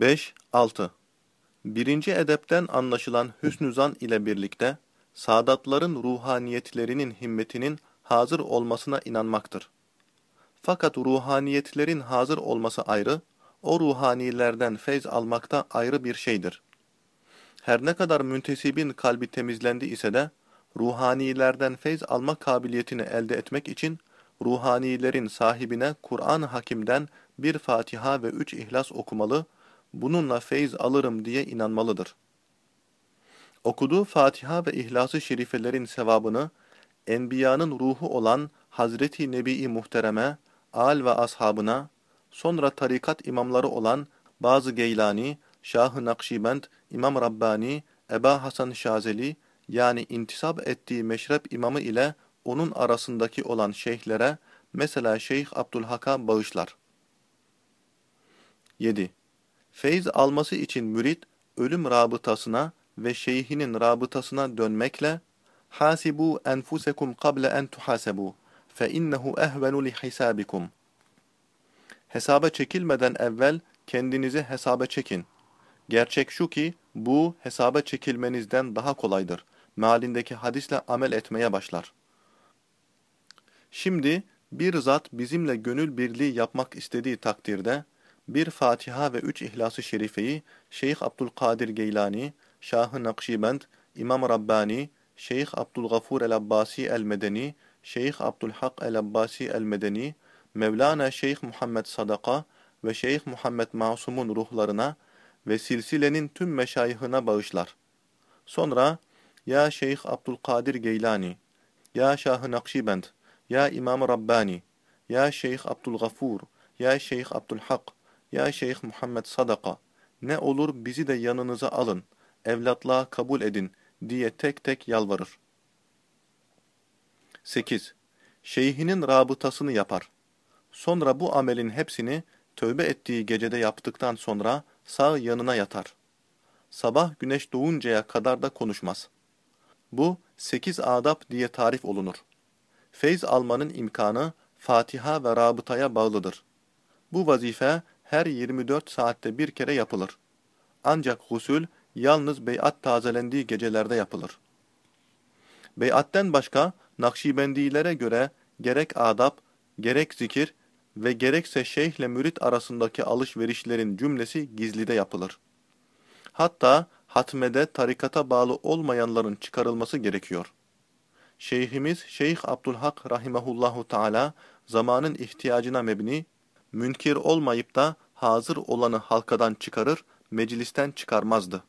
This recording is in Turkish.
5-6 Birinci edepten anlaşılan hüsnü zan ile birlikte, sadatların ruhaniyetlerinin himmetinin hazır olmasına inanmaktır. Fakat ruhaniyetlerin hazır olması ayrı, o ruhanilerden feyz almakta ayrı bir şeydir. Her ne kadar müntesibin kalbi temizlendi ise de, ruhanilerden feyz alma kabiliyetini elde etmek için, ruhanilerin sahibine Kur'an-ı Hakim'den bir Fatiha ve üç İhlas okumalı, bununla feyz alırım diye inanmalıdır. Okuduğu Fatiha ve İhlas-ı Şerifelerin sevabını, Enbiyanın ruhu olan Hazreti Nebi-i Muhtereme, al ve ashabına, sonra tarikat imamları olan bazı Geylani, Şah-ı Nakşibend, İmam Rabbani, Eba Hasan Şazeli, yani intisap ettiği meşrep imamı ile onun arasındaki olan şeyhlere, mesela Şeyh Abdülhak'a bağışlar. 7. Feyz alması için mürit, ölüm rabıtasına ve şeyhinin rabıtasına dönmekle, hasibu enfusekum kable en tuhasebu fe innehu ehvenu li hisabikum. Hesaba çekilmeden evvel kendinizi hesaba çekin. Gerçek şu ki bu hesaba çekilmenizden daha kolaydır. Mealindeki hadisle amel etmeye başlar. Şimdi bir zat bizimle gönül birliği yapmak istediği takdirde bir Fatiha ve üç İhlas-ı Şerife'yi Şeyh Abdülkadir Geylani, Şah-ı Nakşibend, İmam Rabbani, Şeyh Abdülgafur el-Abbasi el-Medeni, Şeyh Abdülhak el-Abbasi el-Medeni, Mevlana Şeyh Muhammed Sadaka ve Şeyh Muhammed Masum'un ruhlarına ve silsilenin tüm meşayihına bağışlar. Sonra, Ya Şeyh Abdülkadir Geylani, Ya Şah-ı Nakşibend, Ya İmam Rabbani, Ya Şeyh Abdülgafur, Ya Şeyh Abdülhak, Ya Şeyh Muhammed Sadaka, ne olur bizi de yanınıza alın, evlatlığa kabul edin diye tek tek yalvarır. 8. Şeyhinin rabıtasını yapar. Sonra bu amelin hepsini tövbe ettiği gecede yaptıktan sonra sağ yanına yatar. Sabah güneş doğuncaya kadar da konuşmaz. Bu sekiz adab diye tarif olunur. Feyz almanın imkanı Fatiha ve rabıtaya bağlıdır. Bu vazife her 24 saatte bir kere yapılır. Ancak gusül yalnız beyat tazelendiği gecelerde yapılır. Beyatten başka Nakşibendilere göre gerek adab, gerek zikir ve gerekse şeyhle mürit arasındaki alışverişlerin cümlesi gizlide yapılır. Hatta hatmede tarikata bağlı olmayanların çıkarılması gerekiyor. Şeyhimiz Şeyh Abdülhak rahimehullahu teala zamanın ihtiyacına mebni, münkir olmayıp da hazır olanı halkadan çıkarır, meclisten çıkarmazdı.